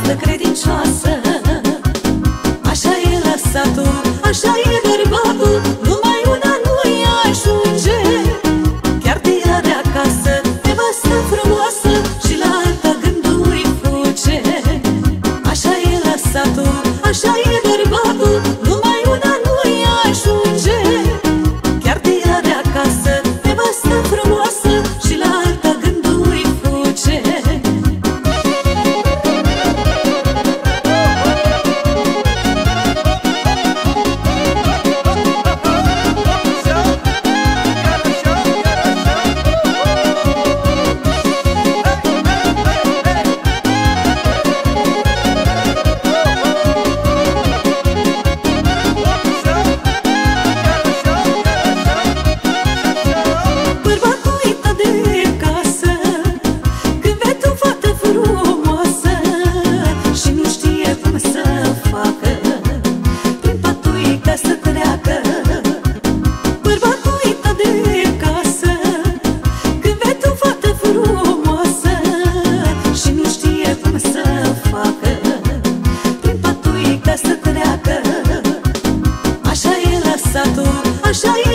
nevastă credincioasă. Așa e lăsatul, așa e bărbatul Numai una nu-i ajunge. Chiar de ia de acasă, nevastă frumoasă Și la alta gândul îi fuge Așa e lăsatul, așa e soy